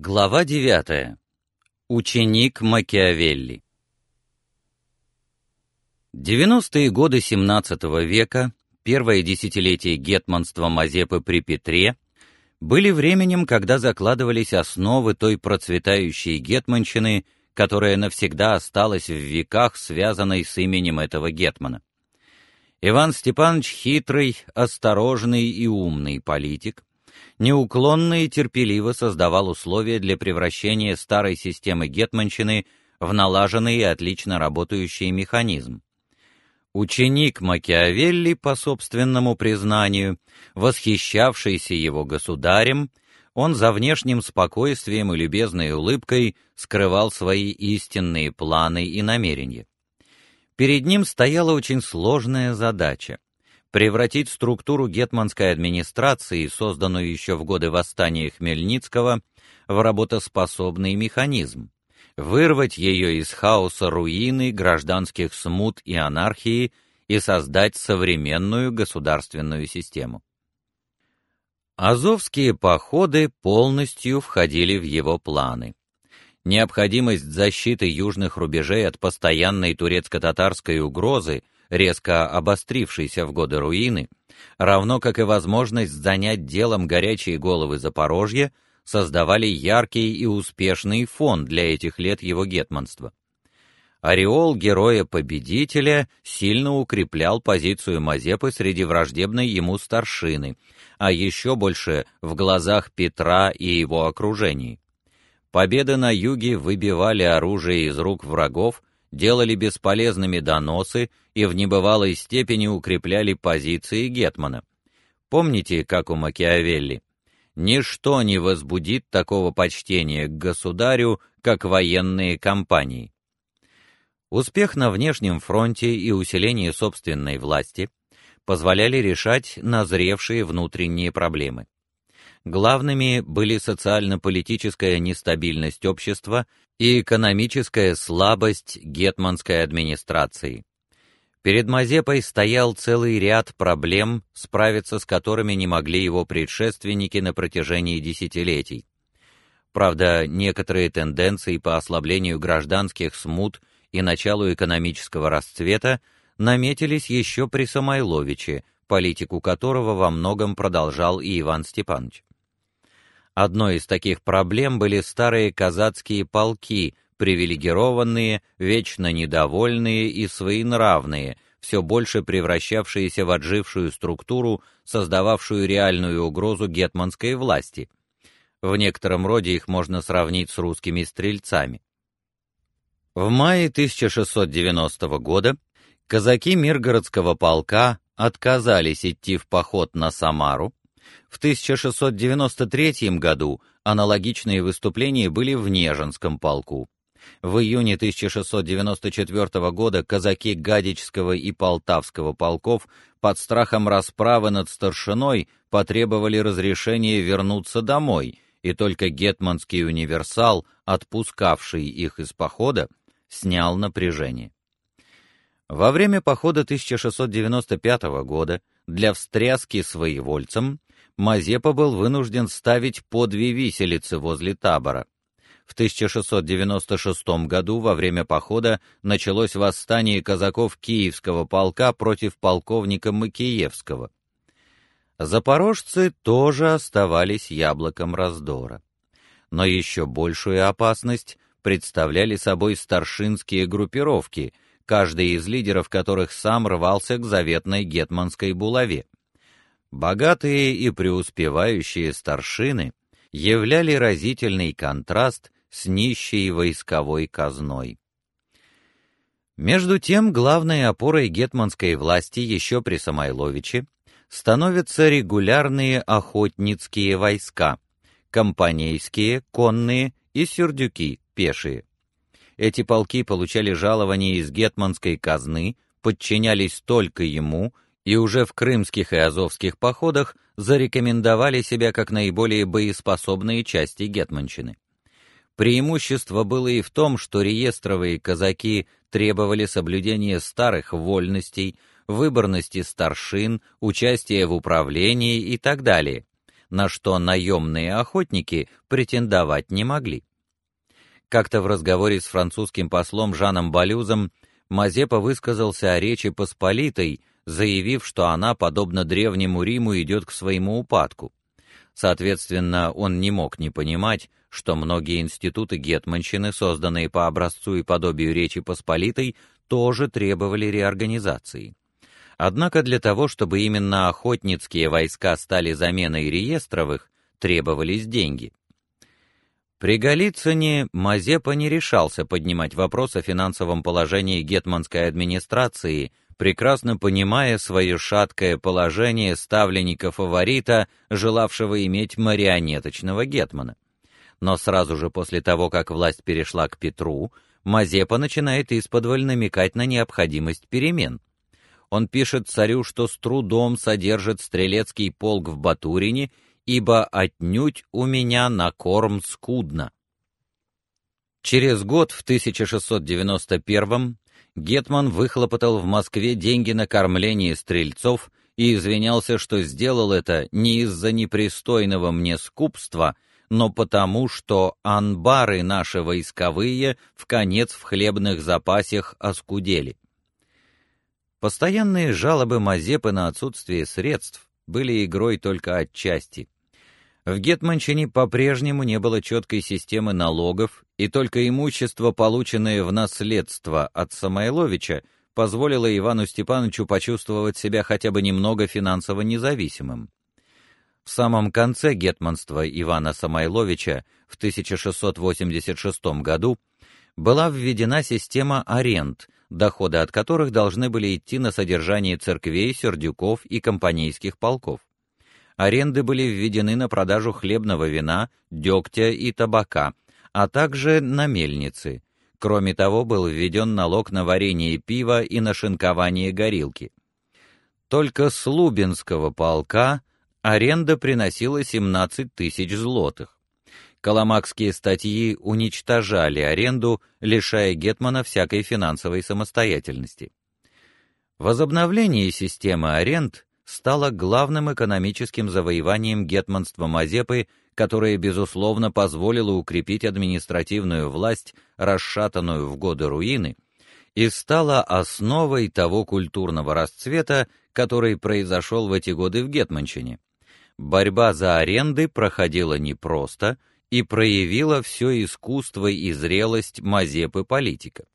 Глава 9. Ученик Макиавелли. 90-е годы XVII века, первое десятилетие гетманства Мазепы при Петре, были временем, когда закладывались основы той процветающей гетманщины, которая навсегда осталась в веках, связанной с именем этого гетмана. Иван Степанович хитрый, осторожный и умный политик, неуклонно и терпеливо создавал условия для превращения старой системы гетманщины в налаженный и отлично работающий механизм. Ученик Макиавелли, по собственному признанию, восхищавшийся его государем, он за внешним спокойствием и любезной улыбкой скрывал свои истинные планы и намерения. Перед ним стояла очень сложная задача превратить структуру гетманской администрации, созданную еще в годы восстания Хмельницкого, в работоспособный механизм, вырвать ее из хаоса руины, гражданских смут и анархии и создать современную государственную систему. Азовские походы полностью входили в его планы. Необходимость защиты южных рубежей от постоянной турецко-татарской угрозы – резко обострившийся в годы руины, равно как и возможность занять делом горячие головы Запорожья, создавали яркий и успешный фон для этих лет его гетманства. Ореол героя-победителя сильно укреплял позицию Мазепы среди враждебной ему старшины, а еще больше в глазах Петра и его окружения. Победы на юге выбивали оружие из рук врагов делали бесполезными доносы и в небывалой степени укрепляли позиции гетмана. Помните, как у Макиавелли? Ничто не возбудит такого почтения к государю, как военные кампании. Успех на внешнем фронте и усиление собственной власти позволяли решать назревшие внутренние проблемы. Главными были социально-политическая нестабильность общества и экономическая слабость гетманской администрации. Перед Мазепой стоял целый ряд проблем, справиться с которыми не могли его предшественники на протяжении десятилетий. Правда, некоторые тенденции по ослаблению гражданских смут и началу экономического расцвета наметились еще при Самойловиче, политику которого во многом продолжал и Иван Степанович. Одной из таких проблем были старые казацкие полки, привилегированные, вечно недовольные и своенравные, все больше превращавшиеся в отжившую структуру, создававшую реальную угрозу гетманской власти. В некотором роде их можно сравнить с русскими стрельцами. В мае 1690 года казаки Миргородского полка отказались идти в поход на Самару, в 1693 году аналогичные выступления были в Нежинском полку. В июне 1694 года казаки Гадичского и Полтавского полков под страхом расправы над старшиной потребовали разрешения вернуться домой, и только гетманский универсал, отпускавший их из похода, снял напряжение. Во время похода 1695 года для встряски своевольцам Мазепа был вынужден ставить по две виселицы возле табора. В 1696 году во время похода началось восстание казаков Киевского полка против полковника Макиевского. Запорожцы тоже оставались яблоком раздора. Но еще большую опасность представляли собой старшинские группировки, каждый из лидеров которых сам рвался к заветной гетманской булаве. Богатые и преуспевающие старшины являли разительный контраст с нищей войсковой казной. Между тем, главной опорой гетманской власти еще при Самойловиче становятся регулярные охотницкие войска, компанейские, конные и сюрдюки, пешие. Эти полки получали жалования из гетманской казны, подчинялись только ему и уже в крымских и азовских походах зарекомендовали себя как наиболее боеспособные части гетманщины. Преимущество было и в том, что реестровые казаки требовали соблюдения старых вольностей, выборности старшин, участия в управлении и так далее. на что наемные охотники претендовать не могли. Как-то в разговоре с французским послом Жаном Балюзом Мазепа высказался о Речи Посполитой, заявив, что она, подобно древнему Риму, идет к своему упадку. Соответственно, он не мог не понимать, что многие институты гетманщины, созданные по образцу и подобию Речи Посполитой, тоже требовали реорганизации. Однако для того, чтобы именно охотницкие войска стали заменой реестровых, требовались деньги. При Голицыне Мазепа не решался поднимать вопрос о финансовом положении гетманской администрации, прекрасно понимая свое шаткое положение ставленника-фаворита, желавшего иметь марионеточного гетмана. Но сразу же после того, как власть перешла к Петру, Мазепа начинает исподволь намекать на необходимость перемен. Он пишет царю, что с трудом содержит стрелецкий полк в Батурине ибо отнюдь у меня на корм скудно. Через год, в 1691 гетман выхлопотал в Москве деньги на кормление стрельцов и извинялся, что сделал это не из-за непристойного мне скупства, но потому, что анбары наши войсковые в конец в хлебных запасах оскудели. Постоянные жалобы Мазепы на отсутствие средств были игрой только отчасти. В Гетманщине по-прежнему не было четкой системы налогов, и только имущество, полученное в наследство от Самойловича, позволило Ивану Степановичу почувствовать себя хотя бы немного финансово независимым. В самом конце гетманства Ивана Самойловича в 1686 году была введена система аренд, доходы от которых должны были идти на содержание церквей, сердюков и компанейских полков аренды были введены на продажу хлебного вина, дегтя и табака, а также на мельницы. Кроме того, был введен налог на варение пива и на шинкование горилки. Только с Лубинского полка аренда приносила 17 тысяч злотых. Коломакские статьи уничтожали аренду, лишая гетмана всякой финансовой самостоятельности. Возобновление системы аренд стало главным экономическим завоеванием гетманства Мазепы, которое безусловно позволило укрепить административную власть, расшатанную в годы руины, и стало основой того культурного расцвета, который произошел в эти годы в гетманщине. Борьба за аренды проходила непросто и проявила все искусство и зрелость Мазепы политика.